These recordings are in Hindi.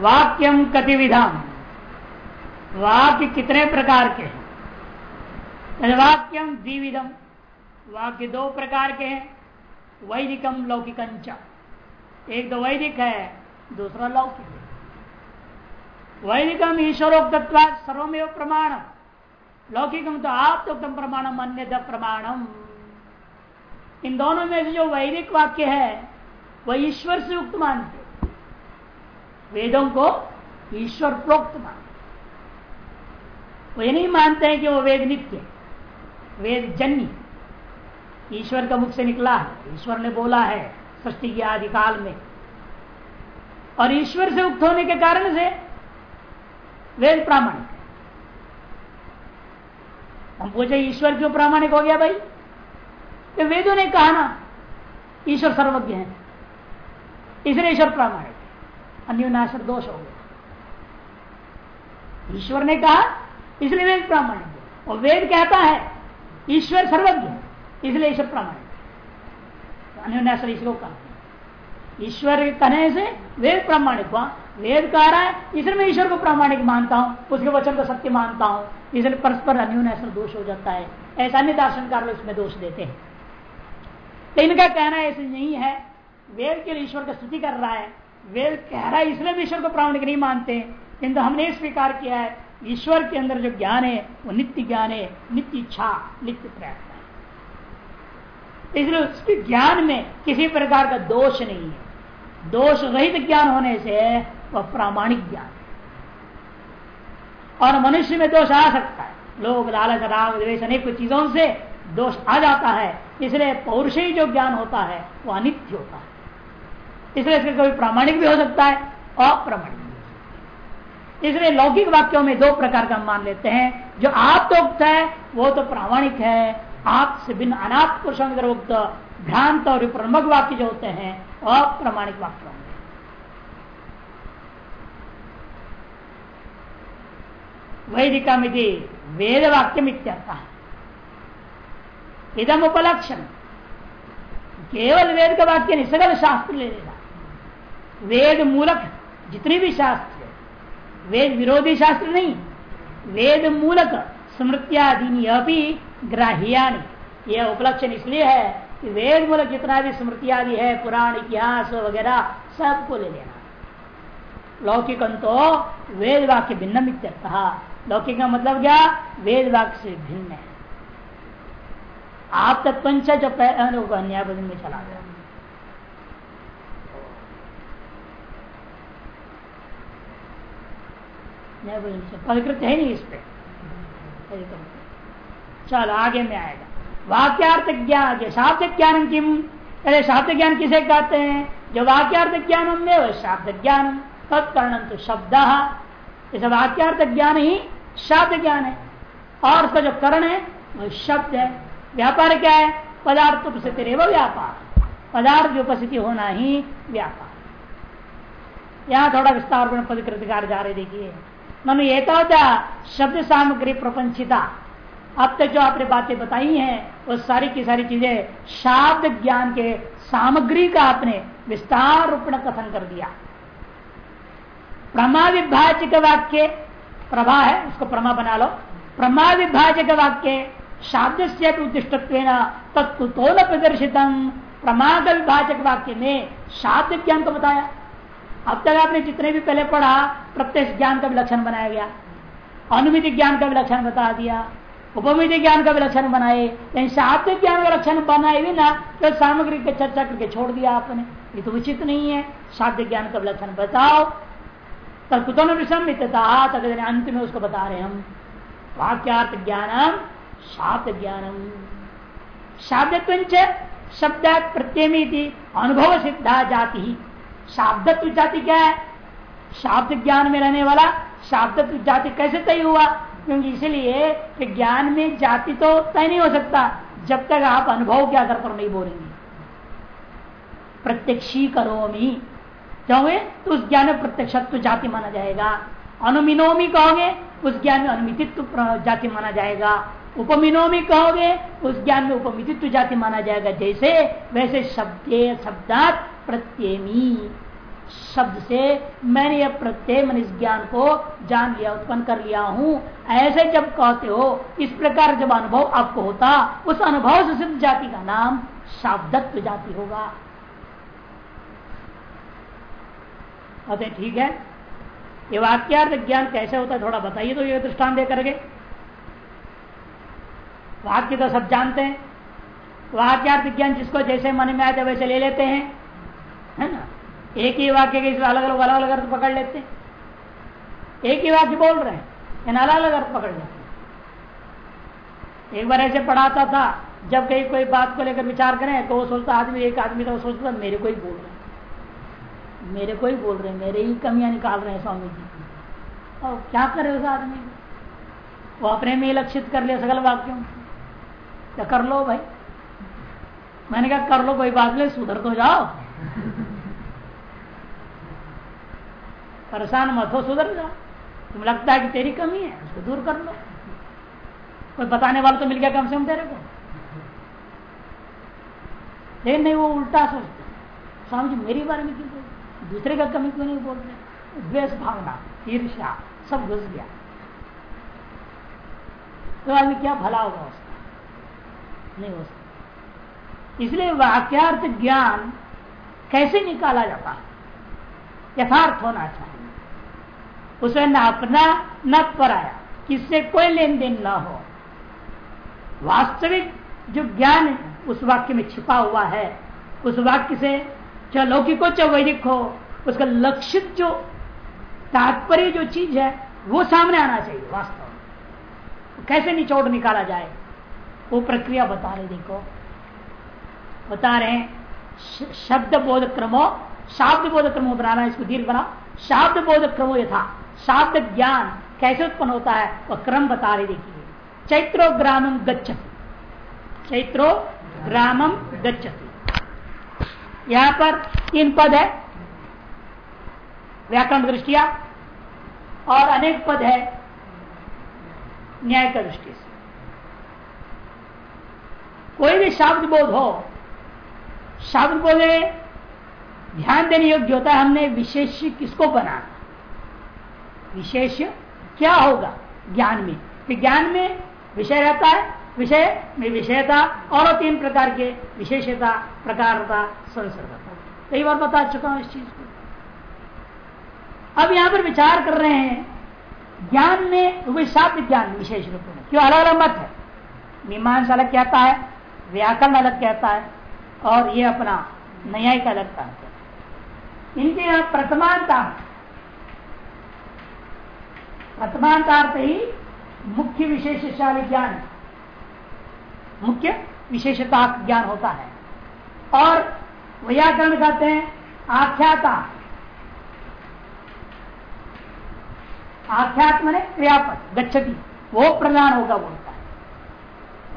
वाक्यम कति विधान वाक्य कितने प्रकार के हैं? वाक्यम द्विविधम वाक्य दो प्रकार के हैं वैदिकम लौकिकंच एक तो वैदिक है, दूसरा लौकिक है। वैदिकम ईश्वरोक्तत्व सर्वमेव प्रमाणम। लौकिकम तो आप तो प्रमाणम अन्य प्रमाणम। इन दोनों में जो वैदिक वाक्य है, वह ईश्वर से उक्त मानते वेदों को ईश्वर प्रोक्त मानते वो ये नहीं मानते हैं कि वो वेद नित्य वेद जन्य ईश्वर का मुख से निकला है। ईश्वर ने बोला है सृष्टि के आदि काल में। और ईश्वर से उक्त होने के कारण से वेद प्रामाणिक हम पूछे, ईश्वर क्यों प्रामाणिक हो गया भाई? वेदों ने कहा ना, ईश्वर सर्वज्ञ है। इसलिए ईश्वर प्रामाणिक अन्योनाश्र दोष हो गया ईश्वर ने कहा, इसलिए वेद प्रामाणिक और वेद कहता है, ईश्वर सर्वज्ञ इसलिए ईश्वर प्रामाणिक अन्योनाश्र ईश्वर का ईश्वर कहने से वेद प्रामाणिक हुआ। वेद कह रहा है, इसलिए मैं ईश्वर को प्रामाणिक मानता हूँ, उसके वचन को सत्य मानता हूँ, इसलिए परस्पर अन्योनाश्र दोष हो जाता है। ऐसा अन्य दार्शनकार इसमें दोष देते हैं। तो इनका कहना ऐसे नहीं है। वेद के लिए ईश्वर का स्तुति कर रहा है। वेद कह रहा है, इसलिए ईश्वर को प्रामाणिक नहीं मानते। किंतु हमने स्वीकार किया है, ईश्वर के अंदर जो ज्ञान है, वो नित्य ज्ञान है, नित्य इच्छा, नित्य प्रयत्न है। इसलिए उसके ज्ञान में किसी प्रकार का दोष नहीं है। दोष रहित ज्ञान होने से वह प्रामाणिक ज्ञान है। और मनुष्य में दोष आ सकता है। लोग लालच, राग द्वेश अनेक चीज़ों से दोष आ जाता है। इसलिए पौरुषी जो ज्ञान होता है वह अनित्य होता है। इसलिए इसके कभी प्रामाणिक भी हो सकता है, अप्रामाणिक इसलिए लौकिक वाक्यों में दो प्रकार का मान लेते हैं। जो आप तो उक्त है, वो तो प्रामाणिक है। आप से भिन्न अनाथ पुरुषों उक्त भ्रांत और प्रमुख वाक्य जो होते हैं, अप्रामाणिक वाक्य होंगे वैदिका मिधि वेद वाक्य इदम उपलक्षण। केवल वेद का वाक्य नहीं सगल शास्त्र ले लेना वेद मूलक जितने भी शास्त्र वेद विरोधी शास्त्र नहीं, वेद मूलक स्मृत्यादि अभी यह उपलक्षण इसलिए है कि वेद मूलक जितना भी स्मृति आदि है, पुराण, इतिहास वगैरह, सबको ले लेना। लौकिक तो वेद वाक्य भिन्न कहा लौकिक का मतलब क्या? वेद वाक्य से भिन्न है। आप तक पंच जो में चला गया। है नहीं इस पे। चल, आगे में आएगा। वाक्यार्थ ज्ञान शाब्द ज्ञान किम? अरे शाब्द ज्ञान किसे कहते हैं? जो वाक्यार्थ ज्ञान में, वह शाब्द ज्ञान तत्कर्ण तो शब्द। इस वाक्यार्थ ज्ञान ही शब्द ज्ञान है। और उसका जो करण है, वह शब्द है। व्यापार क्या है? पदार्थ उपस्थिति रे व्यापार। पदार्थ की उपस्थिति होना ही व्यापार। यहाँ थोड़ा विस्तार में पदकृतिकार जा रहे देखिए। मनु एतावता शब्द सामग्री प्रपंचिता। अब तक जो आपने बातें बताई हैं, वो सारी की सारी चीज़ें शाब्द ज्ञान के सामग्री का आपने विस्तार रूप में कथन कर दिया। प्रमा विभाजक वाक्य, प्रभा है, उसको प्रमा बना लो। प्रमा विभाजक वाक्य शाब्द से उद्दिष्ट तत्कुतो न प्रदर्शित प्रमाद विभाजक वाक्य में शाब्द ज्ञान को बताया। अब तक आपने जितने भी पहले पढ़ा, प्रत्यक्ष ज्ञान का विलक्षण बनाया गया। अनुमिति ज्ञान का विलक्षण बता दिया। उपमिति ज्ञान का विलक्षण बनाए। लेकिन शाब्द ज्ञान का लक्षण बनाए भी ना तो सामग्री की चर्चा करके छोड़ दिया आपने। ये तो उचित नहीं है। शाब्द ज्ञान का विलक्षण बताओ। तब कुतो न विषमितता अंत में उसको बता रहे हम। वाक्यार्थ ज्ञानम शाब्द ज्ञानम। शाब्द शब्द प्रत्यमी अनुभव सिद्धा जाति। शाब्दत्व जाति क्या है? शाब्द ज्ञान में रहने वाला शाब्दत्व जाति कैसे तय हुआ? क्योंकि इसलिए ज्ञान में जाति तो तय नहीं हो सकता, जब तक आप अनुभव के आधार पर नहीं बोलेंगे। प्रत्यक्षी करोमी। कहोगे? तो उस ज्ञान में प्रत्यक्षत्व जाति माना जाएगा। अनुमिनोमी कहोगे? उस ज्ञान में अनुमितित्व जाति माना जाएगा। उपमिनोमी कहोगे? उस ज्ञान में उपमितित्व जाति माना जाएगा। जैसे, वैसे शब्द शब्दात प्रत्येमी शब्द से मैंने यह प्रत्यय मन इस ज्ञान को जान लिया, उत्पन्न कर लिया हूँ। ऐसे जब कहते हो, इस प्रकार जब अनुभव आपको होता, उस अनुभव से सिद्ध जाति का नाम शाब्दत्व जाति होगा। अतः ठीक है। ये वाक्यार्थ ज्ञान कैसे होता है थोड़ा बताइए तो ये दृष्टान दे करके। वाक्य तो सब जानते हैं। वाक्यार्थ ज्ञान जिसको जैसे मन में आते वैसे ले लेते हैं, है ना? एक ही वाक्य के अलग अलग अलग अलग अर्थ पकड़ लेते हैं। एक ही वाक्य बोल रहे हैं अलग अलग अर्थ पकड़ लेते हैं। एक बार ऐसे पढ़ाता था, जब कहीं कोई बात को लेकर विचार करें तो वो सोचता, आदमी, एक आदमी तो सोचता मेरे को ही बोल रहे हैं। मेरे को ही बोल रहे हैं, मेरे ही कमियाँ निकाल रहे हैं स्वामी जी। और क्या करे उस आदमी वो अपने में लक्षित कर लिया सकल वाक्यों क्या कर लो भाई। मैंने कहा, कर लो, कोई बात नहीं, सुधर तो जाओ। परेशान मत हो, सुधर जाओ। तुम लगता है कि तेरी कमी है, उसको दूर कर लो। कोई बताने वाला तो मिल गया कम से कम तेरे को। लेकिन नहीं, वो उल्टा सोचते स्वामी जी, मेरी बारे में क्यों बोल दूसरे का कमी क्यों नहीं बोल रहे द्वेष भावना, ईर्ष्या, सब घुस गया। तो आदमी क्या भला होगा उसका? नहीं हो सकता। इसलिए वाक्यार्थ ज्ञान कैसे निकाला जाता है? यथार्थ होना चाहिए। उसमें न अपना, न पराया किससे कोई लेन देन न हो। वास्तविक जो ज्ञान उस वाक्य में छिपा हुआ है, उस वाक्य से चाहे लौकिक हो, चाहे वैदिक हो, उसका लक्षित जो तात्पर्य, जो चीज़ है, वो सामने आना चाहिए वास्तव में। कैसे निचोड़ निकाला जाए? वो प्रक्रिया बता रहे देखो। बता रहे शब्द बोध क्रमो शाब्द बोध क्रमो बनाना, इसको दीर्घ बना शाब्द बोध क्रमो यथा। शाब्द ज्ञान कैसे उत्पन्न होता है, वह क्रम बता रहे देखिए। चैत्रो ग्रामम गच्छति। चैत्रो ग्रामम गच्छति। यहाँ पर तीन पद है। व्याकरण दृष्टिया और अनेक पद है न्याय का दृष्टि से। कोई भी शब्द बोध हो, शब्द बोध, ध्यान देने योग्य होता है हमने विशेष किसको बनाना। विशेष क्या होगा? ज्ञान में। विज्ञान में विषय रहता है। विषय में विषयता और तीन प्रकार के विशेषता, प्रकारता, संसर्गता। कई बार बता चुका हूँ इस चीज़ को। अब यहाँ पर विचार कर रहे हैं, ज्ञान में विशाब्द ज्ञान विशेष रूप में। क्यों? अलग अलग मत है। मीमांस अलग कहता है, व्याकरण अलग कहता है, और ये अपना न्यायिक अलग कहता है। इनके यहाँ प्रथमांता प्रथमांतार्थ ही मुख्य विशेषशाली ज्ञान। मुख्य विशेषता ज्ञान होता है। और व्याकरण कहते हैं आख्याता। आख्यात्म ने क्रियापद, गच्छति। वो प्रधान होगा बोलता है।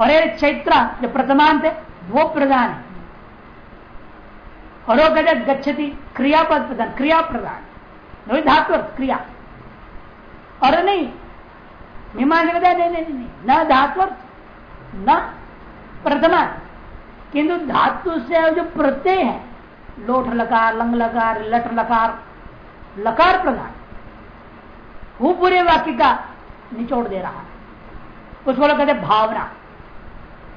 और एक चैत्र, जो प्रथमांत है, वो प्रधान है। और वो गच्छति, क्रियापद प्रधान, क्रिया प्रधान। धातु क्रिया। और नहीं। मीमांस नहीं नहीं नहीं। न धात्वर्थ न प्रथमा। किंतु धातु से जो प्रत्यय है लोट लकार, लंग लकार लट लकार लकार प्रधान। वो पूरे वाक्य का निचोड़ दे रहा है। उसको लोग कहते भावना।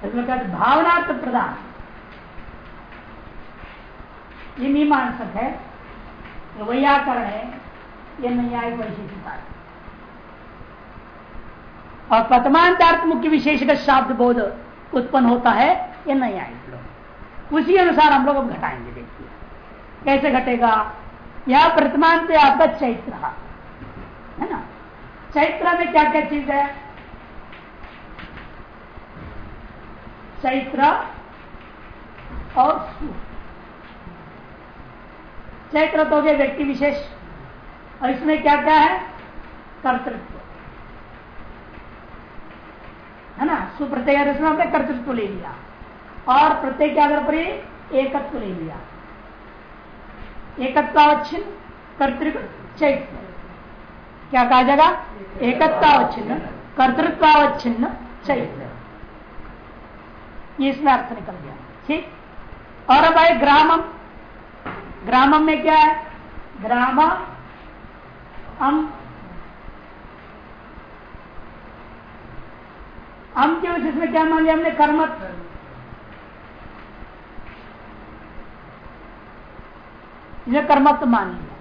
इसमें कहते भावनार्थ प्रधान। ये मीमांसक है वैयाकरण है, ये न्यायिक वैशिष्टता है। और प्रथमांतार्थ मुख्य विशेष का शाब्द बोध उत्पन्न होता है, ये नहीं आएँगे लोग। उसी अनुसार हम लोग अब घटाएँगे, देखिए। कैसे घटेगा? यह प्रथमांत आपका चैत्र है। ना? चैत्र में क्या क्या चीज़ है? चैत्र और चैत्र तो गए व्यक्ति विशेष। और इसमें क्या क्या है? कर्तृत्व। है ना? सुप्रत्यय इसमें कर्तृत्व ले लिया। और प्रत्यय के आधार पर एकत्व ले लिया। एकत्वावच्छिन्न कर्तृत्व चैत्य क्या कहा जाएगा? एकत्वावच्छिन्न कर्तृत्वावच्छिन्न चैत्य ये इसमें अर्थ निकल गया। ठीक? और अब आए ग्रामम। ग्रामम में क्या है? ग्राम अम के वजह में क्या मान लिया? हमने कर्मत इसे कर्मत्व मान लिया।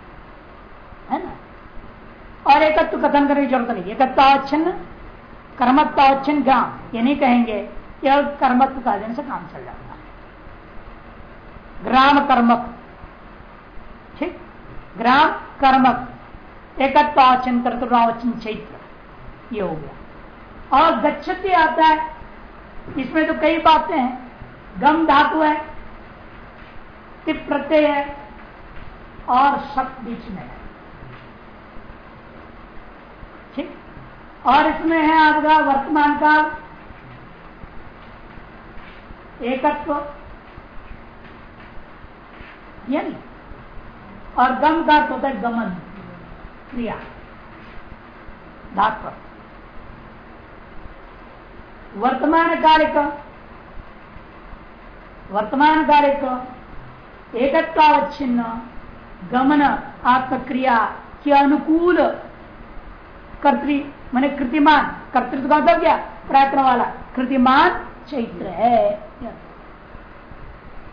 है ना? और एकत्व कथन करने की ज़रूरत नहीं। एकत्वावच्छिन्न कर्मत्वावच्छिन्न ग्राम ये नहीं कहेंगे केवल कर्मत्व का देने से काम चल जाता है। ग्राम कर्मक। ठीक? ग्राम कर्मक। एकत्वावच्छिन्न कर्तव्यावच्छिन्न चैत्र। ये हो गया। और गच्छति आता है। इसमें तो कई बातें हैं। गम धातु है टिप प्रत्यय है, और शब्द बीच में है। ठीक? और इसमें है आपका वर्तमान काल, एकत्व, यानी, और गम का होता है गमन, क्रिया, धातु। वर्तमान कार्य का। वर्तमान कार्य का एकत्वावच्छिन्न गमन आत्मक्रिया के अनुकूल कर्तृ, मैंने कृतिमान, कर्तृत्व का मतलब क्या? प्रयत्न वाला। कृतिमान चैत्र है।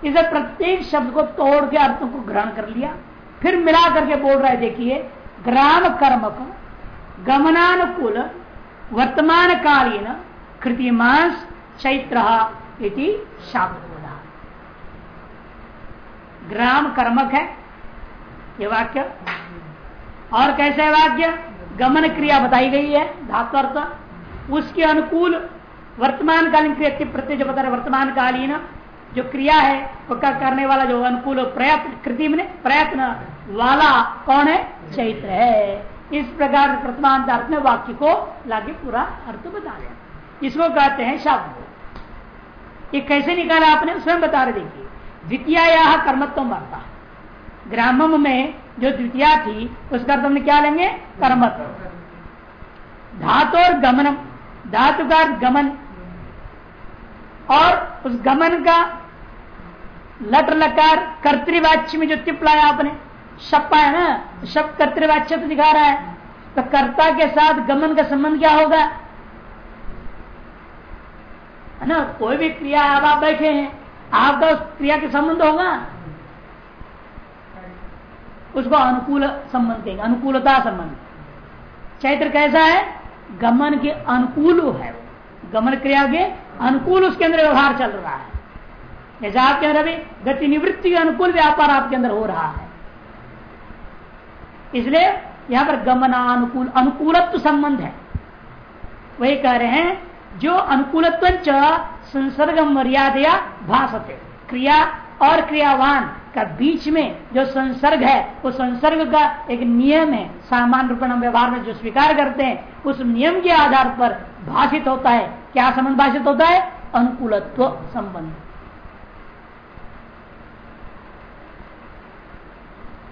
इसे प्रत्येक शब्द को तोड़ के अर्थों को ग्रहण कर लिया। फिर मिला करके बोल रहा है, देखिए, ग्राम कर्म का गमनानुकूल, वर्तमान कालीन कृतिमांस चैत्र इति शाब्द बोला ग्राम कर्मक है, ये वाक्य। और कैसे है वाक्य? गमन क्रिया बताई गई है धातु अर्थ उसके अनुकूल वर्तमान कालीन क्रिया के प्रत्यय जो बता रहे वर्तमान कालीन जो क्रिया है, वो करने वाला, जो अनुकूल प्रयत्न कृति में प्रयत्न वाला कौन है? चैत्र है। इस प्रकार वर्तमान अर्थ में वाक्य को लागे पूरा अर्थ बता दिया। इसको कहते हैं शब्द। ये कैसे निकाला आपने? उसमें बता रहे देखिए। द्वितीय कर्मत्व मरता ग्रामम में जो द्वितीय थी, उसका हमने क्या लेंगे? कर्मत्व। धातु और गमनम। धातु का गमन। और उस गमन का लट लकार कर्तवाच्य में जो टिप लाया आपने शप्पा है ना? शब्द कर्तवाच्य तो दिखा रहा है। तो कर्ता के साथ गमन का संबंध क्या होगा? है ना? कोई भी क्रिया अब आप बैठे हैं, आपका उस क्रिया के संबंध होगा। उसको अनुकूल संबंध देंगे अनुकूलता संबंध। चैत्र कैसा है? गमन के अनुकूल है गमन क्रिया के अनुकूल उसके अंदर व्यवहार चल रहा है। जैसे आपके अंदर अभी गति निवृत्ति के अनुकूल व्यापार आपके अंदर हो रहा है। इसलिए यहाँ पर गमनानुकूल, अनुकूलत्व संबंध है। वही कह रहे हैं जो अनुकूलत्व संसर्ग मर्यादया भाषते क्रिया और क्रियावान का बीच में जो संसर्ग है, वो संसर्ग का एक नियम है। सामान्य रूप व्यवहार में जो स्वीकार करते हैं, उस नियम के आधार पर भाषित होता है। क्या संबंध भाषित होता है? अनुकूलत्व संबंध।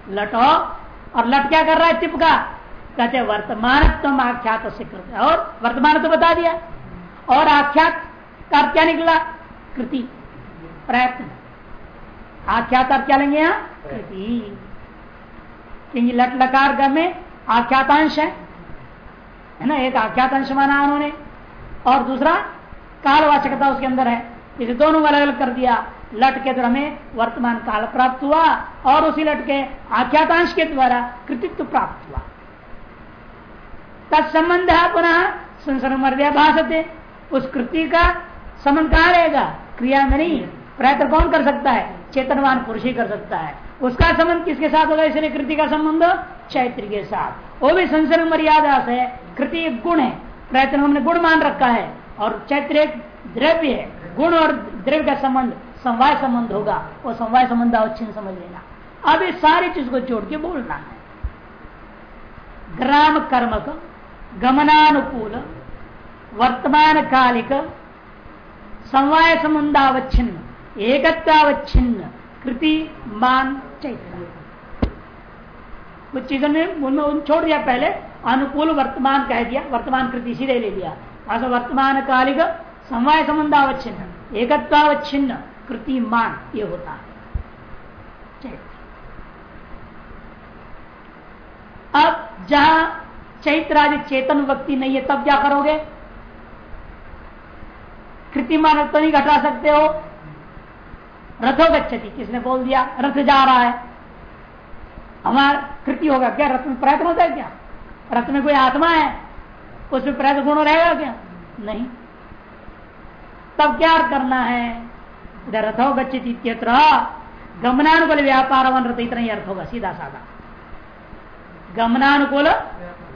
लटो, और लट क्या कर रहा है? टिप का कहते वर्तमान तुम आख्यात से और वर्तमान तो बता दिया। और आख्यात का क्या निकला? कृति। प्रयत्न। आख्यात आप क्या लेंगे यहाँ? कृति। क्योंकि लट लकार में आख्यातांश है। है ना? एक आख्यातांश माना उन्होंने। और दूसरा कालवाचकता उसके अंदर है। इसे दोनों अलग अलग कर दिया। लट के द्वारा हमें वर्तमान काल प्राप्त हुआ और उसी लट के आख्यातांश के द्वारा कृतित्व प्राप्त हुआ। तत्संबंध पुनः संसर्ग मर्यादा भाषते उस कृति का संबंध कहा रहेगा? क्रिया में नहीं। प्रयत्न कौन कर सकता है? चेतनवान पुरुष ही कर सकता है। उसका संबंध किसके साथ होगा? इसलिए कृति का संबंध चैत्र के साथ। वो भी संसर्ग मर्यादा से कृति एक गुण है। प्रयत्न हमने गुण मान रखा है। और चैत्र एक द्रव्य है। गुण और द्रव्य का संबंध, समवाय संबंध होगा। वो समवाय संबंध अवच्छिन्न समझ लेना। अब इस सारी चीज़ को जोड़ के बोलना है। ग्राम कर्मक, गमनानुकूल वर्तमान कालिक समवाय संबंधावच्छिन्न एकत्वावच्छिन्न कृति मान चैत्र कुछ चीज़ों ने छोड़ दिया पहले, अनुकूल वर्तमान कह दिया, वर्तमान कृति सीधे ले लिया। ऐसा वर्तमान कालिक समवाय संबंधावच्छिन्न एकत्वावच्छिन्न, कृतिमान, ये होता है। अब जहाँ चैत्र आदि चेतन व्यक्ति नहीं है, तब क्या करोगे? कृतिमान तो नहीं घटा सकते हो। रथो गच्छति किसने बोल दिया? रथ जा रहा है। हमारा कृति होगा क्या? रथ में प्रयत्न होता है क्या? रथ में कोई आत्मा है? उसमें प्रयत्न गुण रहेगा क्या? नहीं। तब क्या करना है? इधर रथो गच्छित इत्यत्र गमनानुकूल व्यापार वन रथ इतना ही अर्थ होगा सीधा साधा। गमनानुकूल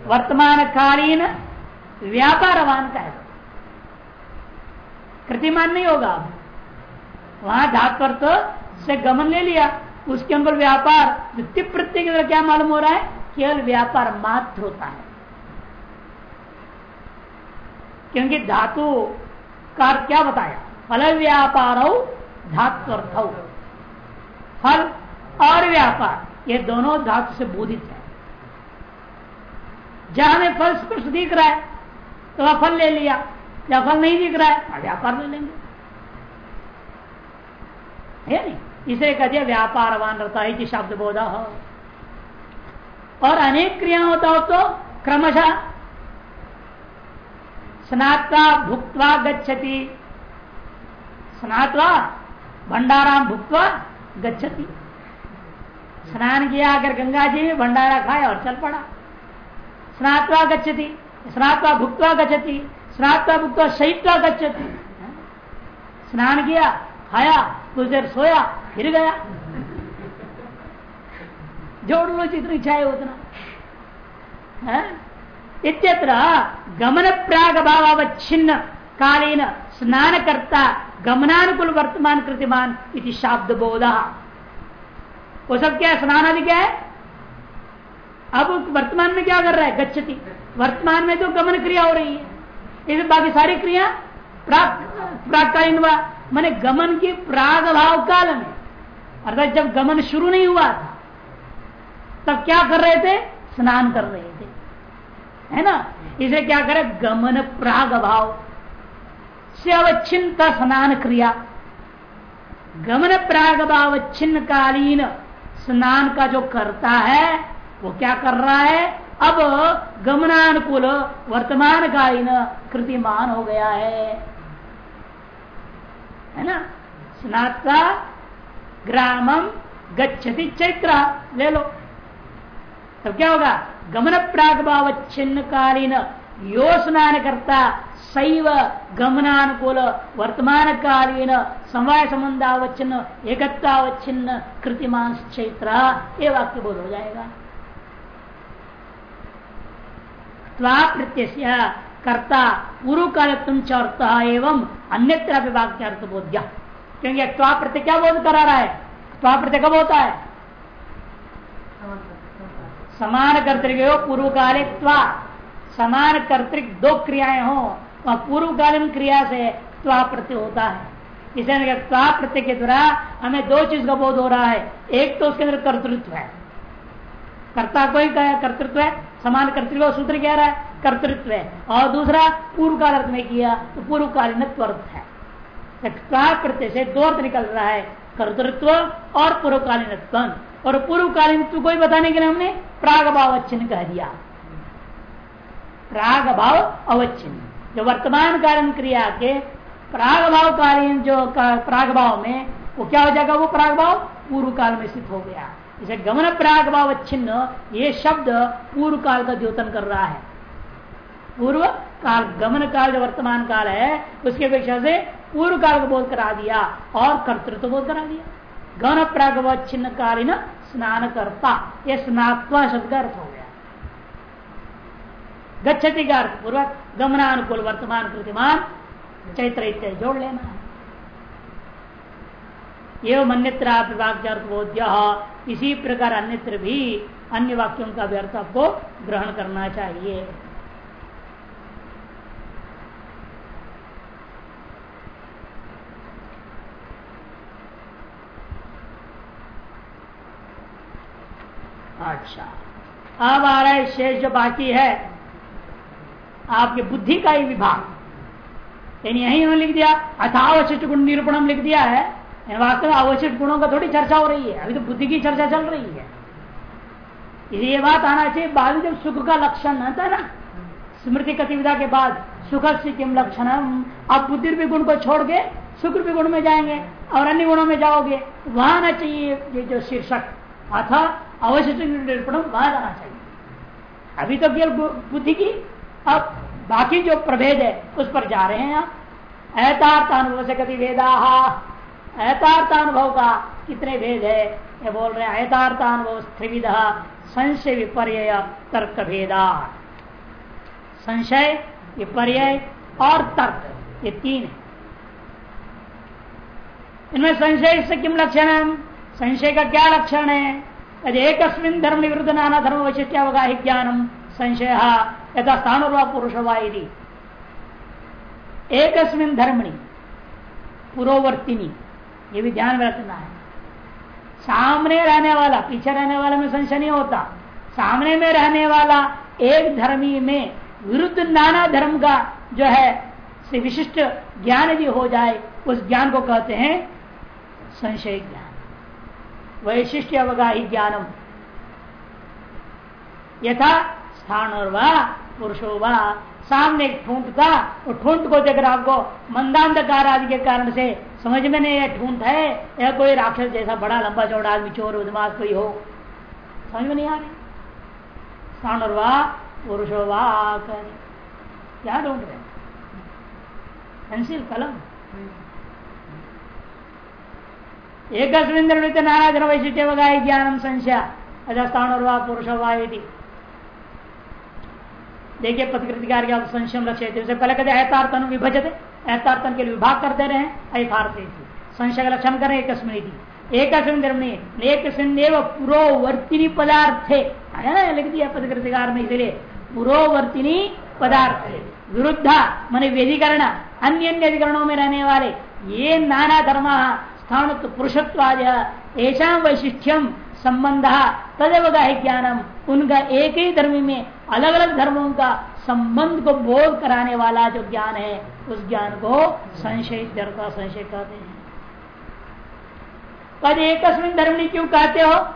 वर्तमान कालीन व्यापारवान का है कृतिमान नहीं होगा। अब वहाँ धात्वर्थ से गमन ले लिया। उसके अंदर व्यापार तिप प्रत्यय की क्या मालूम हो रहा है? केवल व्यापार मात्र होता है। क्योंकि धातु का क्या बताया? फल व्यापार धात्वर्थ। फल और व्यापार, ये दोनों धातु से बोधित है। जहाँ हमें फल स्पष्ट दिख रहा है तो वह फल ले लिया। या फल नहीं दिख रहा है व्यापार ले लेंगे। है नहीं? इसे कहते व्यापारवान रहता है कि शब्द बोधा। हो और अनेक क्रिया होता हो तो क्रमशः स्नात्वा भुक्वा गच्छति। स्नात्वा भंडाराम भुक्वा गच्छति। स्नान किया अगर गंगा जी भंडारा खाया और चल पड़ा। स्नात्वा गच्छति, स्नात्वा भुक्वा गच्छति। स्नात्वा भुक्वा शैत्वा गच्छति स्नान किया, खाया, कुछ देर सोया, फिर गया। जोड़ लो जितनी इच्छा है? उतना इत्यत्र गमन प्राग भावावच्छिन्न कालीन स्नान करता गमनानुकूल वर्तमान कृतिमान इति शाब्द बोधा वो सब क्या है? स्नान आदि क्या है? अब वर्तमान में क्या कर रहा है? गच्छति। वर्तमान में तो गमन क्रिया हो रही है। इसे बाकी सारी क्रिया प्राग, प्रागकालीन मैंने गमन की प्राग भाव काल में। अर्थात जब गमन शुरू नहीं हुआ था, तब क्या कर रहे थे? स्नान कर रहे थे। है ना? इसे क्या करे? गमन प्राग भाव से अवच्छिन्न स्नान क्रिया। गमन प्राग भाव छिन्न कालीन स्नान का जो करता है, वो क्या कर रहा है? अब गमनानुकूल वर्तमान कालीन कृतिमान हो गया है। है ना? स्नाता ग्रामम गच्छति चैत्र। ले लो। तब क्या होगा? गमन प्राग छिन्न कालीन यो स्नान करता सैव गमनानुकूल वर्तमान कालीन समय संबंधावच्छिन्न एकत्वावच्छिन्न कृतिमान चैत्र ये वाक्य बोध हो जाएगा। प्रत्यय कर्ता पूर्व तुम चौरता एवं अन्यत्र वाक्य अर्थ बोध्या। क्योंकि त्वा प्रत्यय क्या बोध करा रहा है? त्वा प्रत्यय कब होता है? समान कर्तिक हो पूर्व काले त्वा। समान कर्तिक दो क्रियाएँ हो, वह पूर्वकालीन क्रिया से त्वा प्रत्यय होता है। इसे त्वा प्रत्यय के द्वारा हमें दो चीज़ का बोध हो रहा है। एक तो उसके अंदर कर्तृत्व है। कर्ता को ही कर्तृत्व है। समान कर्तृत्व सूत्र कह रहा है? कर्तृत्व है। और दूसरा पूर्व काल अर्थ में किया तो पूर्वकालीन अर्थ है। प्रत्यय से दो अर्थ निकल रहा है, कर्तृत्व और पूर्वकालीन और पूर्वकालीन को ही बताने के लिए हमने प्राग भाव अवच्छिन्न कह दिया। प्राग भाव अवच्छिन्न। जो वर्तमान कालीन क्रिया के प्राग भाव कालीन जो प्राग भाव में, वो क्या हो जाएगा? वो प्राग भाव पूर्व काल में स्थित हो गया। इसे गमन प्राग भाव छिन्न ये शब्द पूर्व काल का द्योतन कर रहा है। पूर्व काल गमन काल जो वर्तमान काल है, उसकी अपेक्षा से पूर्व काल को बोध करा दिया और कर्तृत्व बोध करा दिया। गमन प्राग छिन्न कालीन स्नान करता यह स्नात्वा शब्द का अर्थ हो गया। गच्छति का अर्थ पूर्वक गमनानुकूल वर्तमान कृतिमान चैत्र इत्यादि जोड़ लेना। है एवं अन्यत्र वाक्य बोध्य इसी प्रकार अन्यत्र भी अन्य वाक्यों का व्यर्थ आपको ग्रहण करना चाहिए। अच्छा। अब आ रहा है शेष जो बाकी है। आपके बुद्धि का ही विभाग। यानी यही उन्होंने लिख दिया अथावशिष्ट गुण निरूपण लिख दिया है। वास्तव में अवशिष्ट गुणों का थोड़ी चर्चा हो रही है। अभी तो बुद्धि की चर्चा चल रही है। ये बात आना चाहिए बाद में जब सुख का लक्षण आता ना? स्मृति गतिविधा के बाद सुख से किम लक्षण आप बुद्धि भी गुण को छोड़ के शुक्र भी गुण में जाएँगे और अन्य गुणों में जाओगे, वहाँ आना चाहिए ये जो शीर्षक। अथा अवश्य वहाँ जाना चाहिए। अभी तो केवल बुद्धि की, अब बाकी जो प्रभेद है, उस पर जा रहे हैं आप। ऐतार्थ अनुभव से कभी वेदा ऐतार्थ अनुभव का कितने भेद है? ये बोल रहे हैं ऐतार्थ अनुभव त्रिविध संशय विपर्य तर्क भेदा। संशय विपर्य और तर्क, ये तीन है। इनमें संशय से किम लक्षण है? संशय का क्या लक्षण है? यदि एक धर्म निवृत्त नाना धर्म वैशिष्ट्यावगाही ज्ञानम, संशय यथा स्थान पुरुष वायदी एक धर्मणि, पुरोवर्तिनी ये भी ध्यान रखना है। सामने रहने वाला, पीछे रहने वाला में संशय नहीं होता। सामने में रहने वाला एक धर्मी में विरुद्ध नाना धर्म का जो है, से विशिष्ट ज्ञान यदि हो जाए, उस ज्ञान को कहते हैं संशय ज्ञान। वैशिष्ट अवगाही ज्ञानम। यथा स्थान और वह पुरुषो व सामने एक ठूंठ था वो ठूंठ को देखकर आपको मंदांधकार आदि के कारण से समझ में नहीं यह ठूंठ है, या कोई राक्षस जैसा बड़ा लंबा चौड़ा आदमी चोर, उदमास कोई हो, समझ में नहीं आ रही? और पुरुषो क्या ढूंढ रहे पेंसिल, कलम। एक जन वैशिष्ट ज्ञानम संशय अजस्थान और वाह पुरुष वाह देखिए प्रतिकृतिकार के संशय लक्ष्य उससे पहले कहते ऐतार्थन विभजत। ऐतार्थन के लिए विभाग करते रहे ऐथार्थ संशय का लक्षण करें, एक एक एक पुरोवर्तिनी पदार्थ। है लिख दिया प्रतिकृतिकार में, इसलिए पुरोवर्तिनी पदार्थ। विरुद्धा, मन व्यधिकरण, अन्य अन्य अधिकरणों में रहने वाले, ये नाना धर्म स्थान पुरुषत्वाद ऐसा वैशिष्ठ्यम संबंध, तदेव ज्ञानम उनका एक ही धर्म में अलग अलग धर्मों का संबंध को बोध कराने वाला जो ज्ञान है, उस ज्ञान को संशय का संशय कहते हैं। पर एक धर्म ने क्यों कहते हो?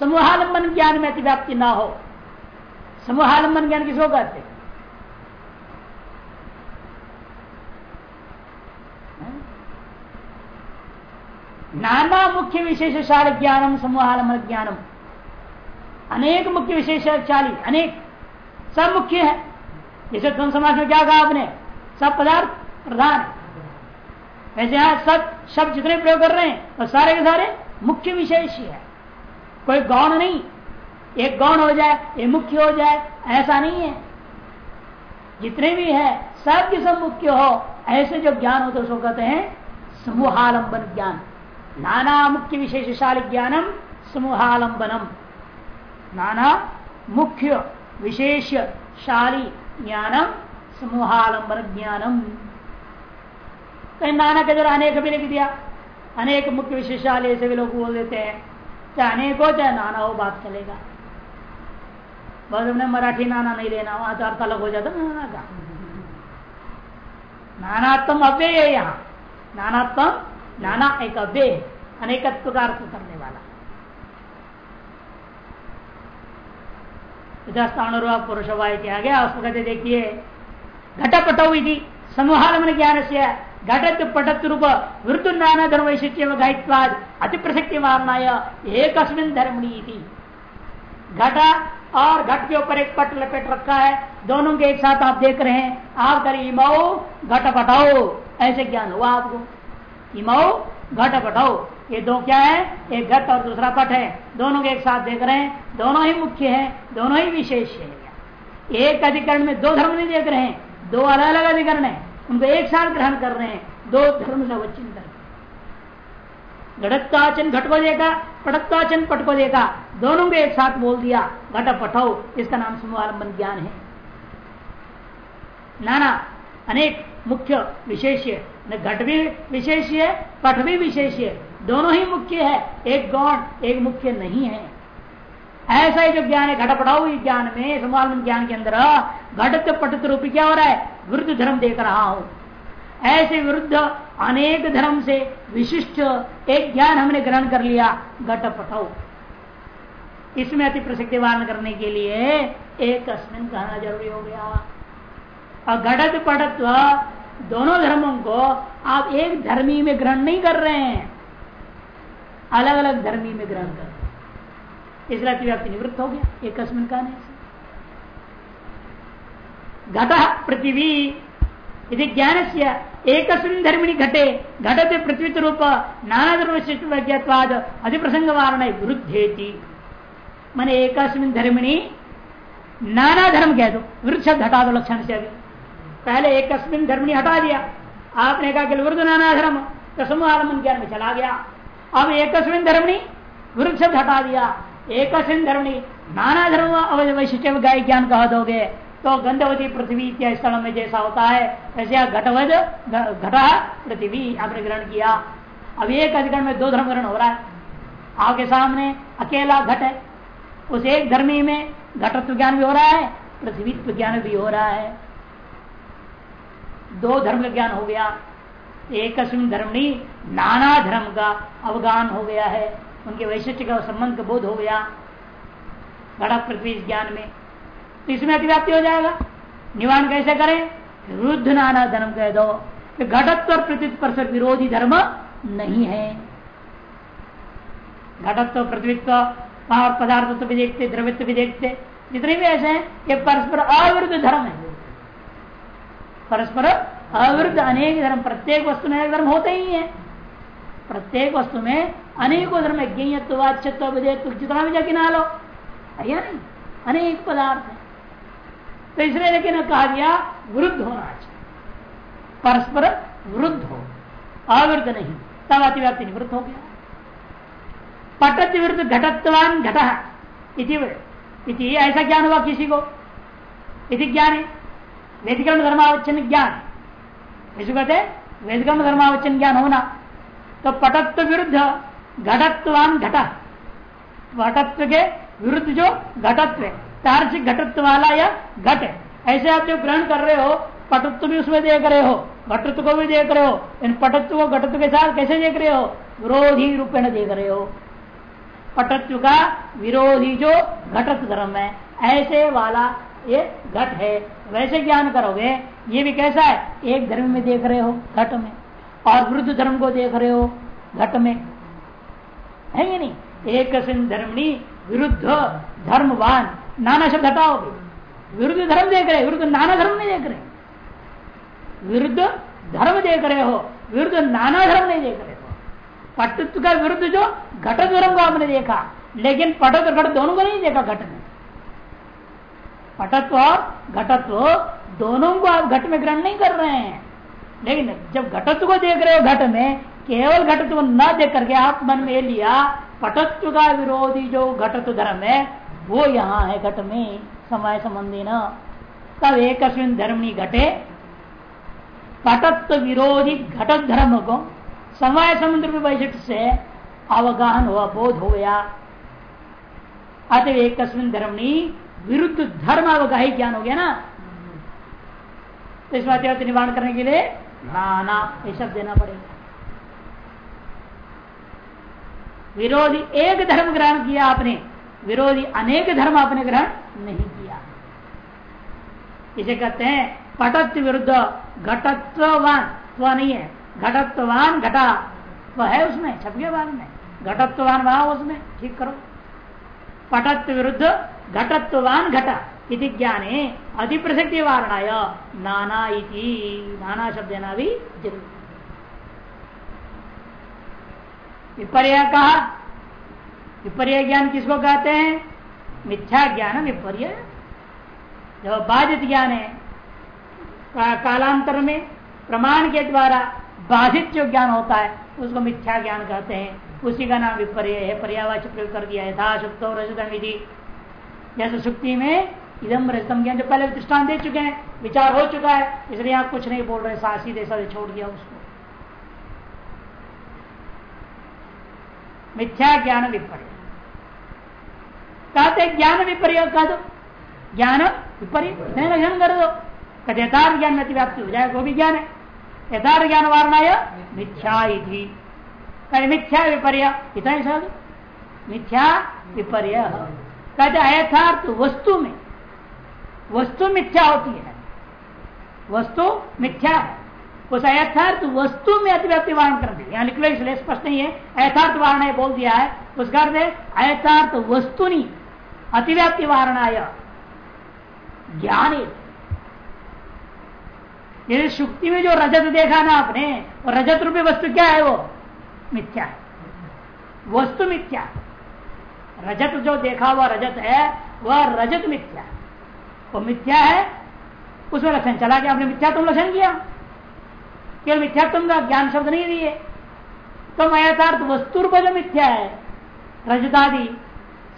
समूहालंबन ज्ञान में अतिव्याप्ति ना हो। समूहालंबन ज्ञान किसको कहते नाना मुख्य विशेषशाली ज्ञानम, समूहालंबन ज्ञानम। अनेक मुख्य विशेषशाली, अनेक सब मुख्य है। जैसे तुम समाज में क्या कहा आपने? सब पदार्थ प्रधान ऐसे यहाँ सब शब्द जितने प्रयोग कर रहे हैं, वो सारे के सारे मुख्य विशेष ही है। कोई गौण नहीं। एक गौण हो जाए एक मुख्य हो जाए, ऐसा नहीं है। जितने भी है, सब के सब मुख्य हो, ऐसे जो ज्ञान होते उसको कहते हैं समूहालंबन ज्ञान। नाना मुख्य विशेषशाली ज्ञानम समूहालंबनम। नाना मुख्य विशेष शाली ज्ञानम समूहालंबन ज्ञानम कहीं नाना के द्वारा अनेक भी लिख दिया। अनेक मुख्य विशेषालय से भी लोग बोल देते हैं, चाहे अनेक हो, चाहे नाना हो, बात चलेगा। बस हमने मराठी नाना नहीं लेना, वहाँ तो अर्थ अलग हो जाता, नाना का। नानात्म अव्यय है यहाँ। नानात्म, नाना एक अव्यय अनेकत्व का अर्थ करने वाला। स्थान पुरुष वाय किया गया उसको कहते देखिए घटपटो विधि समूहालमन ज्ञान से घटत पटत रूप वृद्धु नाना धर्म वैशिष्ट गायित्वाद अति प्रसक्ति वारणाय एक धर्मणी थी घटा और घट के ऊपर एक पट लपेट रखा है, दोनों के एक साथ आप देख रहे हैं, आप करें इमाओ घट पटाओ ऐसे ज्ञान हुआ आपको। इमाओ घट पटाओ ये दो क्या है? एक घट और दूसरा पट है। दोनों के एक साथ देख रहे हैं, दोनों ही मुख्य है, दोनों ही विशेष है। एक अधिकरण में दो धर्म नहीं देख रहे हैं, दो अलग अलग अधिकरण है। उनको एक साथ ग्रहण कर रहे हैं, दो धर्म से वचिन कर घटत्वाचन घट को देखा, पटत्वाचन पट को देखा, दोनों को एक साथ बोल दिया, घट पठाओ इसका नाम समूहालंबन ज्ञान है। नाना, अनेक मुख्य विशेष है। न घट भी विशेष है, पट भी विशेष है। दोनों ही मुख्य है। एक गौण, एक मुख्य नहीं है। ऐसा ही जो ज्ञान है, घटपटाऊ ज्ञान में समालम ज्ञान के अंदर, घटत पटत रूपी क्या हो रहा है? विरुद्ध धर्म देख रहा हूँ। ऐसे विरुद्ध अनेक धर्म से विशिष्ट एक ज्ञान हमने ग्रहण कर लिया घट पटाऊ इसमें अति प्रसिद्धि वारण करने के लिए एक अस्मिन कहना ज़रूरी हो गया। और घटत पटत्व दोनों धर्मों को आप एक धर्मी में ग्रहण नहीं कर रहे हैं। अलग अलग धर्मी में ग्रहण कर रहे इसलिए अतिव्याप्ति निवृत्त हो गया एक अस्मिन कहने से घट पृथ्वी यदि ज्ञान से एक धर्मिणी घटे, घटते पृथ्वी रूप, नाना धर्म अति प्रसंग वारण विरुद्धेति। मैंने एक धर्मिणी नाना धर्म कह दो, वृक्ष घटा दो लक्षण से अभी। पहले एक धर्मिणी हटा दिया। आपने कहा कि वृद्ध नाना धर्म समूह आलमन ज्ञान में चला गया। अब एक धर्मिणी वृक्ष हटा दिया। एक धर्मिणी नाना धर्म वैशिष्ट गाय ज्ञान कह दोगे तो गंधवती पृथ्वी के स्थल में जैसा होता है, वैसे घटवध घटा पृथ्वी आपने ग्रहण किया। अब एक अधिकरण में दो धर्म ग्रहण हो रहा है। आपके सामने अकेला घट है। उस एक धर्मी में घटत्व ज्ञान भी हो रहा है, पृथ्वीत्व ज्ञान भी हो रहा है। दो धर्म का ज्ञान हो गया। एक धर्म नहीं, नाना धर्म का अवगान हो गया है। उनके वैशिष्ट का संबंध का बोध हो गया घड़ा पृथ्वी ज्ञान में। तो इसमें अतिव्याप्ति हो जाएगा। निवारण कैसे करें? रुद्ध नाना धर्म कह दो घटत्व और प्रतित्व विरोधी धर्म नहीं है। घटत्व प्रतित्व और पदार्थ भी देखते द्रवित्व भी देखते, जितने भी ऐसे हैं, ये परस्पर अविरुद्ध धर्म है। परस्पर अविरुद्ध अनेक धर्म, प्रत्येक वस्तु में धर्म होते ही है। प्रत्येक वस्तु में अनेकों धर्म ज्ञत्व विधेयत्व जितना भी जाके ना लो है नहीं? अनेक पदार्थ है। तो इसलिए लेकिन कहा गया, वृद्ध होना चाहिए। परस्पर वृद्ध हो। अवृद्ध नहीं। तब अतिव्याप्ति निवृत्त हो गया। पटत विरुद्ध घटत्वान घट इति ऐसा ज्ञान हुआ किसी को? इति ज्ञान है। वेदिकरण धर्मावचन ज्ञान। कहते वेदिकरण धर्मावचन ज्ञान होना। तो पटत्व विरुद्ध घटत्वान घट। पटत्व के विरुद्ध जो घटत्व है घटत्व वाला या घट ऐसे आप जो ग्रहण कर रहे हो, पटत्व भी उसमें देख रहे हो, घटत्व को भी देख रहे हो, इन पटत्व को घटत्व के साथ कैसे देख रहे हो? विरोधी रूपेण देख रहे हो। पटत्व का विरोधी जो घटत धर्म है, ऐसे वाला ये घट है। वैसे ज्ञान करोगे, ये भी कैसा है? एक धर्म में देख रहे हो, घट में। और वृद्ध धर्म को देख रहे हो, घट में। है ये नहीं? एक धर्मणी, विरुद्ध धर्मवान। नाना शब्द हटाओगे। विरुद्ध धर्म देख रहे, विरुद्ध नाना धर्म नहीं देख रहे। विरुद्ध धर्म देख रहे हो, विरुद्ध नाना धर्म नहीं देख रहे हो। पटत्व का विरुद्ध जो घट धर्म को आपने देखा, लेकिन पटत घट दोनों को नहीं देखा घट में। पटत्व और घटत्व, दोनों को आप घट में ग्रहण नहीं कर रहे हैं। लेकिन जब घटत्व को देख रहे हो घट में, केवल घटत्व न देख करके आप मन में लिया, पटत्व का विरोधी जो घटत्व धर्म है, वो यहाँ है घट में, समय संबंधी न। तब एक धर्मनी घटे, पटत्व विरोधी घट धर्म को समय समुद्र वैशिष्ट से अवगाहन हुआ, बोध हो गया। अतः एक धर्मनी विरुद्ध धर्म अवगाही ज्ञान हो गया ना? तो इस बात निवारण करने के लिए नाना ये शब्द देना पड़ेगा। विरोधी एक धर्म ग्रहण किया आपने, विरोधी अनेक धर्म आपने ग्रहण नहीं किया। इसे कहते हैं पटत्व विरुद्ध घटत्ववान, स्व नहीं है, घटत्ववान घटा, वह है उसमें छप गया बाद में, घटत्ववान वहाँ उसमें, ठीक करो। पटत्व विरुद्ध घटत्ववान घटा इति ज्ञाने अधिप्रसक्ति वारणाय नाना इति, नाना शब्द देना भी ज़रूरी विपर्य कहा विपर्य ज्ञान किसको कहते हैं? मिथ्या ज्ञान विपर्य जो बाधित ज्ञान है कालांतर में, प्रमाण के द्वारा बाधित जो ज्ञान होता है, उसको मिथ्या ज्ञान कहते हैं। उसी का नाम विपर्य है। पर्यावाचक प्रयोग कर दिया है। था रजतम विधि जैसे सुक्ति में इदम रजतम ज्ञान जो पहले दृष्टान दे चुके हैं, विचार हो चुका है, इसलिए आप कुछ नहीं बोल रहे सासी जैसा छोड़ दिया उसको। मिथ्या ज्ञान विपर्य। कहते ज्ञान विपर्य, कह दो। ज्ञान विपर्य लक्षण कर दो। कहते यथार्थ ज्ञान में अतिव्याप्ति हो जाए वो भी ज्ञान है। यथार्थ ज्ञान वारणा मिथ्या मिथ्या विपर्य, इतना ही सर मिथ्या विपर्य। कहते अयथार्थ वस्तु में, वस्तु मिथ्या होती है, वस्तु मिथ्या है, उस अयथार्थ वस्तु में अतिव्याप्ति वारण कर दी। यहाँ लिख लो इसलिए स्पष्ट नहीं है अयथार्थ वारण है, बोल दिया है। उसका अर्थ है अयथार्थ वस्तु नहीं अतिव्याप्ति वारणाय ज्ञान। यदि शुक्ति में जो रजत देखा ना आपने और रजत रूपी वस्तु क्या है वो? मिथ्या है। वस्तु मिथ्या रजत जो देखा हुआ रजत है, वह रजत मिथ्या है। वो मिथ्या है, उसमें लक्षण चला गया। आपने मिथ्या तुम लक्षण किया। केवल मिथ्या तुम ज्ञान शब्द नहीं दिए। तो यथार्थ वस्तु रूप जो मिथ्या है, रजतादि,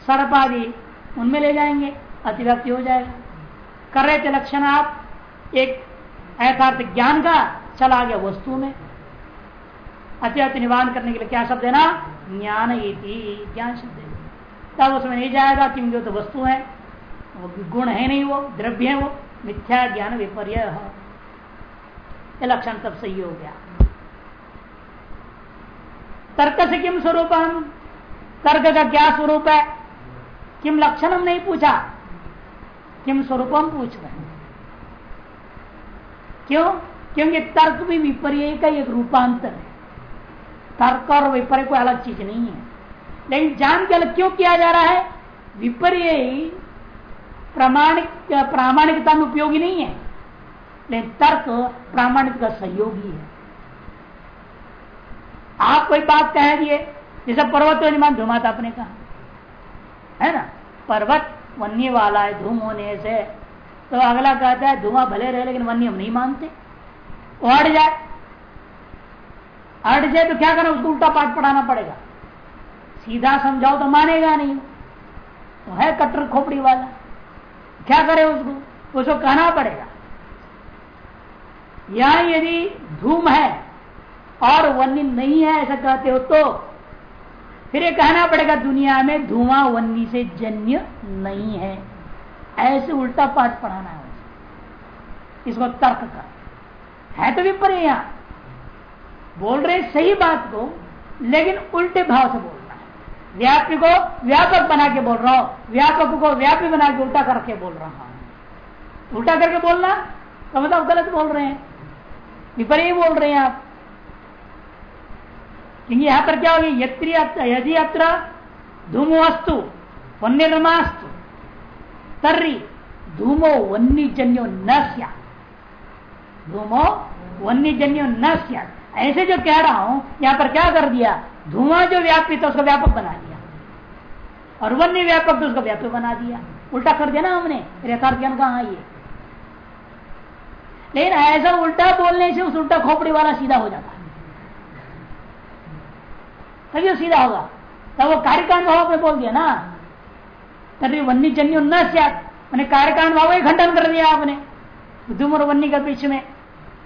सर्पादि, उनमें ले जाएँगे, अतिव्याप्ति हो जाएगा। कर रहे थे लक्षण आप, एक यथार्थ ज्ञान का चला गया वस्तु में। अतिव्याप्ति निवारण करने के लिए क्या शब्द है ना? ज्ञान ज्ञान शब्द। तब उसमें नहीं जाएगा क्योंकि वो तो वस्तु है, वो गुण है नहीं वो, द्रव्य है वो, मिथ्या ज्ञान विपर्य लक्षण तब सही हो गया। तर्क से किम स्वरूप हम तर्क का क्या स्वरूप है? किम लक्षण हम नहीं पूछा? किम स्वरूप हम पूछ रहे हैं। क्यों? क्योंकि तर्क भी विपर्य का एक रूपांतर है। तर्क और विपर्य कोई अलग चीज़ नहीं है। लेकिन जान के अलग क्यों किया जा रहा है? विपर्य प्रामाणिक, प्रामाणिकता में उपयोगी नहीं है। लेकिन तर्क प्रामाणिक का सहयोगी है आप कोई बात कह दिए जैसे पर्वत अनुमान धुमाता आपने कहा। है ना? पर्वत वन्य वाला है, धूम होने से। तो अगला कहता है, धुआँ भले रहे, लेकिन वन्य हम नहीं मानते। वो जाए। हट जाए तो क्या करना उसको उल्टा पाठ पढ़ाना पड़ेगा। सीधा समझाओ तो मानेगा नहीं। तो है कट्टर खोपड़ी वाला। क्या करे उसको? उसको कहना पड़ेगा। या यदि धूम है और वन्नी नहीं है ऐसा कहते हो तो फिर ये कहना पड़ेगा, दुनिया में धुआँ वन्नी से जन्य नहीं है। ऐसे उल्टा पाठ पढ़ाना है इसको तर्क का है तो विपरीत यहाँ। बोल रहे सही बात को, लेकिन उल्टे भाव से बोल व्यापी को व्यापक बना के बोल रहा हूँ। व्यापक को व्यापी बना के उल्टा करके बोल रहा हूँ। उल्टा करके बोलना? तो मतलब गलत बोल रहे हैं। विपरीत बोल रहे हैं आप। क्योंकि यहाँ पर क्या होगी? यत्री यदि अत्र धूमोस्तु वन्यमास्तु तर्री, धूमो वन्यजन्यो न धूमो वन्यजन्यो न ऐसे जो कह रहा हूँ, यहाँ पर क्या कर दिया? धुआँ जो व्यापी था, उसको व्यापक बना दिया। और वन्य व्यापक तो उसको व्यापक बना दिया। उल्टा कर दिया ना हमने यथार्थ ज्ञान कहा ये? लेकिन ऐसा उल्टा बोलने से उस उल्टा खोपड़ी वाला सीधा हो जाता है। तभी सीधा होगा। तब वो कार्यकांड भाव में बोल दिया ना। तभी वन्य जन्य न मैंने कार्यकांड भाव खंडन कर दिया आपने। धूम और वन्य के बीच में।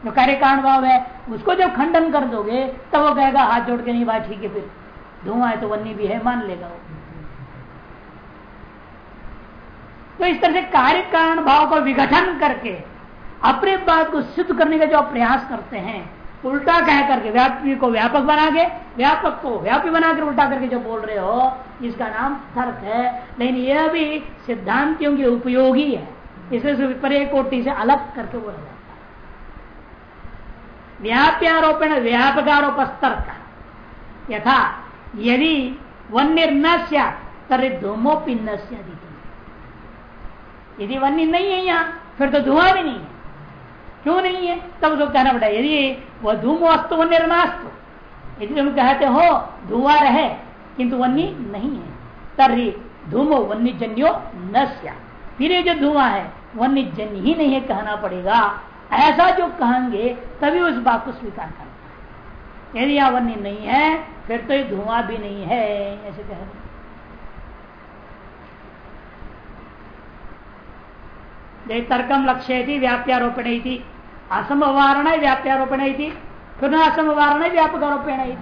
जो कार्य कारण भाव है, उसको जब खंडन कर दोगे, तब वो कहेगा, हाथ जोड़ के नहीं बात ठीक है फिर। धुआँ है तो वन्य भी है, मान लेगा वो। तो इस तरह से कार्य कारण भाव का विघटन करके, अपने बात को सिद्ध करने का जो प्रयास करते हैं, उल्टा कह करके, व्यापी को व्यापक बना के व्यापक को व्यापी बनाकर उल्टा करके जो बोल रहे हो, इसका नाम तर्क है। लेकिन यह भी सिद्धांतियों के उपयोगी है। इसे विपरीत कोटि से अलग करके बोला व्याप्यारोपेण व्यापकारोप का यथा, यदि वन्य न तरी धूमोपी न यदि वन्य नहीं है यहाँ, फिर तो धुआँ भी नहीं है। क्यों नहीं है? तब उसको कहना पड़ेगा यदि वह धूम वस्तु वन्य नास्तु। यदि तुम कहते हो धुआँ रहे, किंतु वन्य नहीं है तरी धूमो वन्य जन्यो न फिर ये जो धुआँ है वन्य जन्य ही नहीं है कहना पड़ेगा। ऐसा जो कहेंगे, तभी उस बात को स्वीकार करना यदि अवन्य नहीं है, फिर तो ये धुआँ भी नहीं है, ऐसे कह रहे तर्कम लक्ष्य थी व्याप्यारोपण थी असमवारण व्याप्यारोपण थी फिर न असमवारण व्यापक आरोपण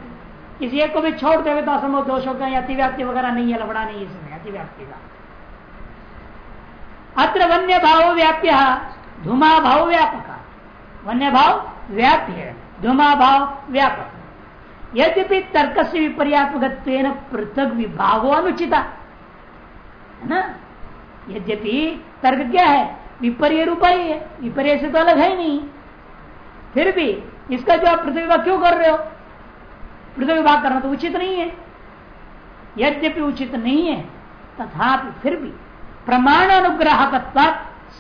किसी एक को भी छोड़ देवे तो असंभव दोषों का अतिव्याप्ति वगैरह नहीं है लबड़ा नहीं इसमें, अतिव्याप्ति का। अत्र वन्य भाव व्याप्य। धुमा भाव व्यापक वन्य भाव व्याप्य है। धुमा भाव व्यापक यद्यपि तर्क से विपर्यात्मक पृथक विभागो अनुचिता, है ना? यद्यपि तर्क क्या है? विपर्य रूपा ही है। विपर्य से तो अलग है नहीं। फिर भी इसका जो आप पृथ्वी विभाग क्यों कर रहे हो? पृथ्वी विभाग करना तो उचित नहीं है। यद्यपि उचित नहीं है, तथापि फिर भी प्रमाण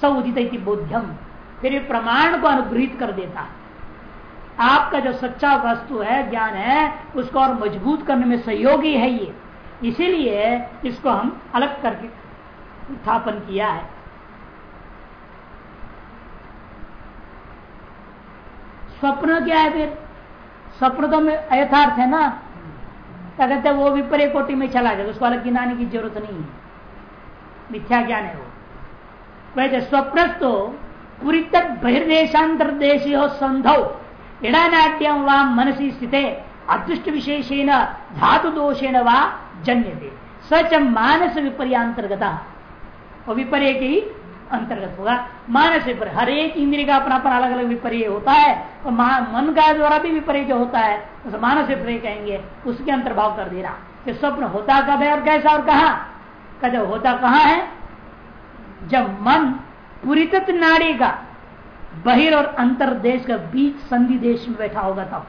सऊदित बोध्यम। फिर प्रमाण को अनुग्रहित कर देता है। आपका जो सच्चा वस्तु है, ज्ञान है, उसको और मज़बूत करने में सहयोगी है ये। इसीलिए इसको हम अलग करके उत्थापन किया है। स्वप्न क्या है फिर? स्वप्न तो में यथार्थ है ना? क्या कहते वो विपरीय कोटि में चला जाए, उसको अलग गिनाने की ज़रूरत नहीं है। मिथ्या ज्ञान है वो। वैसे स्वप्न तो पूरी तक बहिर्देशांतर देश हो संधव इडानाट्यम व मनसी स्थित अदृष्ट विशेषेण धातु दोषेण व जन्य सच मानस विपर्यांतर्गता विपर्य के ही अंतर्गत होगा। मानस विपर्य हर एक इंद्रिय का अपना अपना अलग अलग विपर्य होता है। और मन का द्वारा भी विपर्य जो होता है? उस मानस विपर्य कहेंगे। उसके अंतर्भाव कर देना। कि स्वप्न होता कब है और कैसा और कहा? कहते होता कहाँ है? जब मन पुरीत नाड़ी का बहिर और अंतर देश का बीच संधि देश में बैठा होगा तब।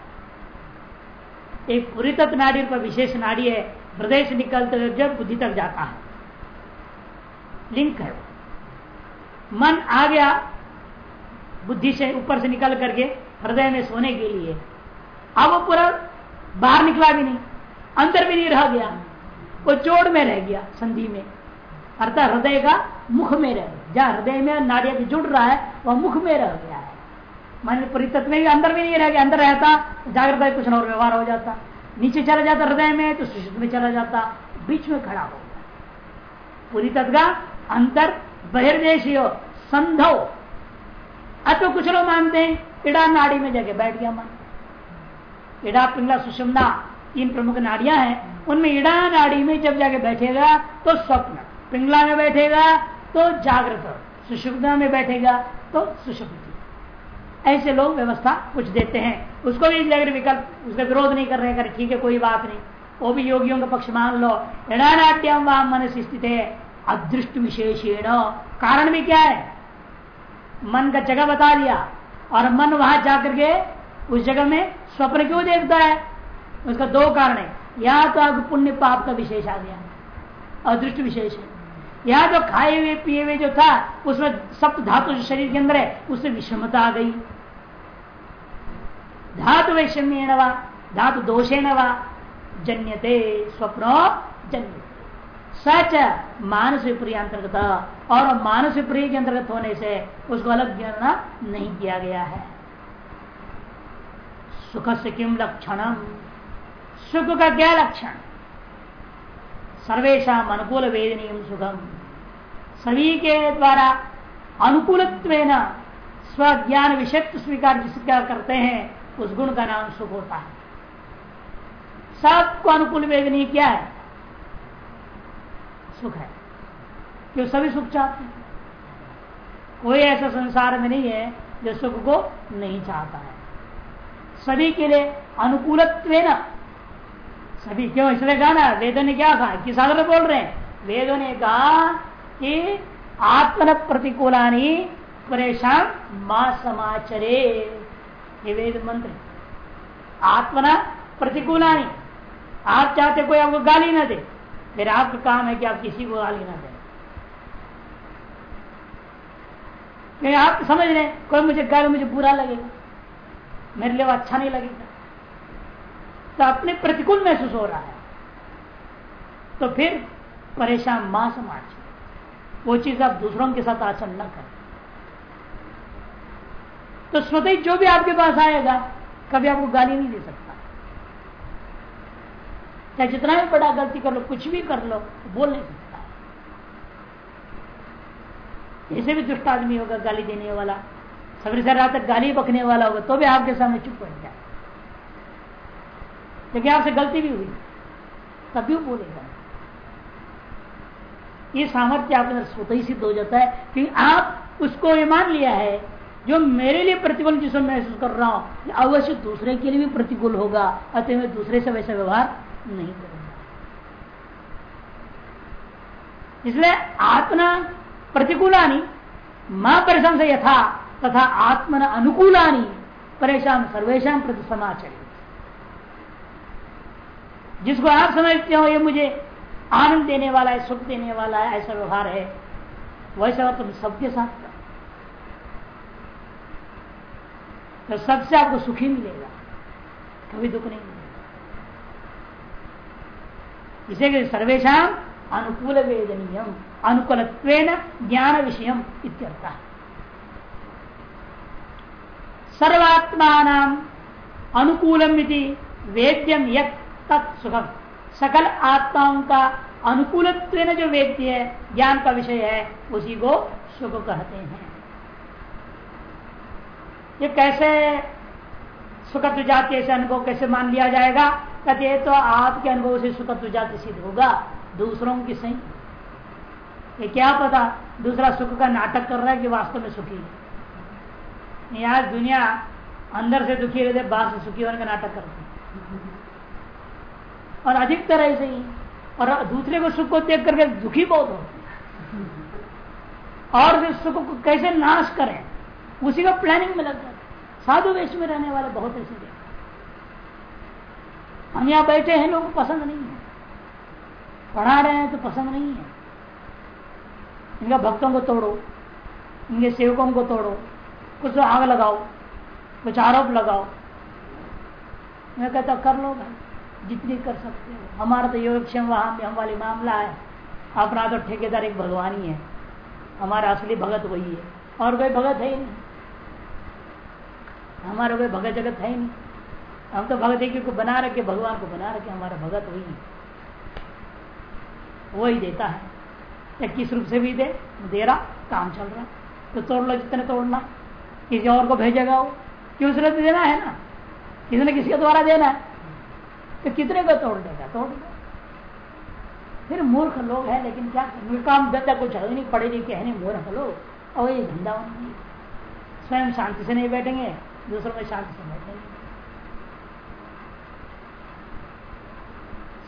एक पुरीत नाड़ी पर विशेष नाड़ी है, हृदय से निकलते हुए जब बुद्धि तक जाता है। लिंक है मन आ गया बुद्धि से ऊपर से निकल करके हृदय में सोने के लिए। अब वो पूरा बाहर निकला भी नहीं, अंदर भी नहीं रह गया। वो चोट में रह गया संधि में। अर्थात हृदय का मुख में रह गया। हृदय में नाड़िया जुड़ रहा है, वह मुख में रह गया है। मान परितत्व में अंदर भी नहीं रह गया, अंदर रहता, जागृत कुछ और व्यवहार हो जाता। नीचे चला जाता हृदय में तो सुषुप्त में चला जाता, बीच में खड़ा हो गया। पूरी तत्व अंतर बहिर्देशी हो संधव अतो कुछ लोग मानते हैं, इड़ा नाड़ी में जाके बैठ गया मन। इड़ा पिंगला सुषमना, तीन प्रमुख नाड़ियाँ हैं, उनमें इड़ा नाड़ी में जब जाके बैठेगा तो स्वप्न। पिंगला में बैठेगा तो जागृत सुषुप्त में बैठेगा तो सुषुप्ति। ऐसे लोग व्यवस्था कुछ देते हैं। उसको भी अगर विकल्प, उसका विरोध नहीं कर रहे ठीक है, कोई बात नहीं। वो भी योगियों का पक्ष मान लो। इड़ानाट्यम वहाँ मन स्थित। है अदृष्ट विशेषेण कारण भी क्या है? मन का जगह बता दिया। और मन वहाँ जाकर के उस जगह में स्वप्न क्यों देखता है? उसका दो कारण है। या तो आपको पुण्य पाप का विशेष आ गया। अदृष्ट विशेष है। या तो खाए हुए, पिए हुए जो था, उसमें सप्त धातु जो शरीर के अंदर है, उससे विषमता आ गई। धातु वैषम्य धातु दोषे वा, जन्यते, स्वप्नो जन्य सच मानस विप्रिय अंतर्गत और मानस विप्रिय के अंतर्गत होने से उसको अलग गणना नहीं किया गया है। सुख से किम लक्षण सुख का क्या लक्षण? सर्वेशा अनुकूल वेदनीय सुखम। सभी के द्वारा अनुकूल स्वज्ञान विषय स्वीकार जिसका करते हैं, उस गुण का नाम सुख होता है। सबको अनुकूल वेदनीय क्या है? सुख है। क्यों सभी सुख चाहते हैं? कोई ऐसा संसार में नहीं है जो सुख को नहीं चाहता है। सभी के लिए अनुकूलत्व अनुकूल सभी क्यों? इसलिए कहा ना, वेदों ने क्या कहा? किस आधार बोल रहे हैं, वेदों ने कहा कि आत्मन प्रतिकूलानी परेशान माँ समाचरे। ये वेद मंत्र आत्मना प्रतिकूलानी आप चाहते कोई आपको गाली ना दे, फिर आपका काम है कि आप किसी को गाली ना दें। क्योंकि आप समझ रहे कोई मुझे गाली, मुझे बुरा लगेगा। मेरे लिए वो अच्छा नहीं लगेगा। तो अपने प्रतिकूल महसूस हो रहा है। तो फिर परेशान माँ समाज। वो चीज़ आप दूसरों के साथ आचरण न करें। तो स्वतः जो भी आपके पास आएगा, कभी आपको गाली नहीं दे सकता। चाहे जितना भी बड़ा गलती कर लो, कुछ भी कर लो बोल नहीं सकता। ऐसे भी दुष्ट आदमी होगा, गाली देने वाला। सवेरे से रात तक गाली बकने वाला होगा तो भी आपके सामने चुप हो जाए। क्योंकि आपसे गलती भी हुई तभी वो बोलेगा। ये सामर्थ्य आपके अंदर स्वतः ही सिद्ध हो जाता है क्योंकि आप उसको ये मान लिया है, जो मेरे लिए प्रतिकूल जिसको महसूस कर रहा हूँ अवश्य दूसरे के लिए भी प्रतिकूल होगा, अतः मैं दूसरे से वैसा व्यवहार नहीं करूँगा। इसलिए आत्मा प्रतिकूलानी, माँ परेशान से यथा तथा आत्मन अनुकूलानी, परेशान सर्वेशा प्रति समाचार जिसको आप समझते हो, ये मुझे आनंद देने वाला है, सुख देने वाला है, ऐसा व्यवहार है। वैसा तुम सबके साथ तो सबसे आपको सुखी मिलेगा, कभी दुख नहीं मिलेगा। इसे सर्वेशा अनुकूल वेदनीय अनुकूल ज्ञान विषय इत्यर्थ। सर्वात्मा अनुकूलम वेद्यम यत सकल आत्माओं का अनुकूल जो वेद्य है, ज्ञान का विषय है, उसी को सुख कहते हैं। ये कैसे सुखत्व जाति ऐसे अनुभव कैसे मान लिया जाएगा? कहते तो आपके अनुभव से सुखत्व जाति सिद्ध होगा, दूसरों की सही। ये क्या पता, दूसरा सुख का नाटक कर रहा है कि वास्तव में सुखी है। आज दुनिया अंदर से दुखी रहते बाहर से सुखी होने का नाटक करते और अधिकतर ऐसे ही। और दूसरे को सुख को देख करके दुखी बहुत होते और फिर सुख को कैसे नाश करें, उसी का प्लानिंग में लग जाता है। साधु वेश में रहने वाले बहुत ऐसे देखते हम यहाँ बैठे हैं, लोग पसंद नहीं है। पढ़ा रहे हैं तो पसंद नहीं है। इनका भक्तों को तोड़ो, इनके सेवकों को तोड़ो, कुछ आग लगाओ, कुछ आरोप लगाओ। मैं कहता, कर लो भाई। जितनी कर सकते हो। हमारा तो योगक्षम वहाँ हम वाली मामला है। अपना तो ठेकेदार एक भगवान ही है। हमारा असली भगत वही है। और कोई भगत है ही नहीं। हमारा कोई भगत जगत है ही नहीं। हम तो भगत एक को बना रखे, भगवान को बना रखे, हमारा भगत वही है। वही देता है। या किस रूप से भी दे दे रहा काम चल रहा। तो तोड़ लो जितने तोड़ना। किसी और को भेजेगा वो। क्यों सूरत देना है ना? किसी ने किसी के द्वारा देना है। तो कितने को तोड़ देगा? तोड़ देगा। फिर मूर्ख लोग है, लेकिन क्या काम धंधा कुछ है नहीं पढ़े नहीं कहने मूर्ख लोग। और ये धंधा स्वयं शांति से नहीं बैठेंगे, दूसरों में शांति से बैठेंगे।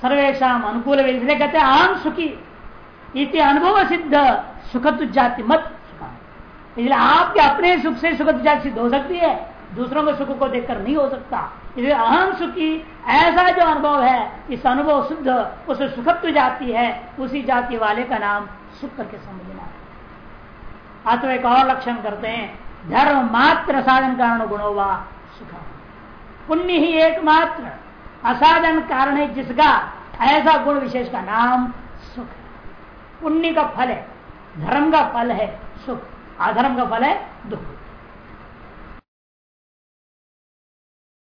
सर्वेशा अनुकूल इसलिए कहते हैं, आम सुखी। इति अनुभव सिद्ध सुखत्व जाति मत सुखा इसलिए आपके अपने सुख से सुखत्व जाति सिद्ध हो सकती है। दूसरों के सुख को देखकर नहीं हो सकता। इसलिए अहम सुखी, ऐसा जो अनुभव है, इस अनुभव शुद्ध, उस सुखत्व जाति है, उसी जाति वाले का नाम सुख करके समझना है। अथवा एक और लक्षण करते हैं। धर्म मात्र साधन कारण गुणो व सुख। पुण्य ही एकमात्र असाधन कारण है जिसका ऐसा गुण विशेष का नाम सुख पुण्य का फल है, धर्म का फल है सुख। अधर्म का फल है दुख।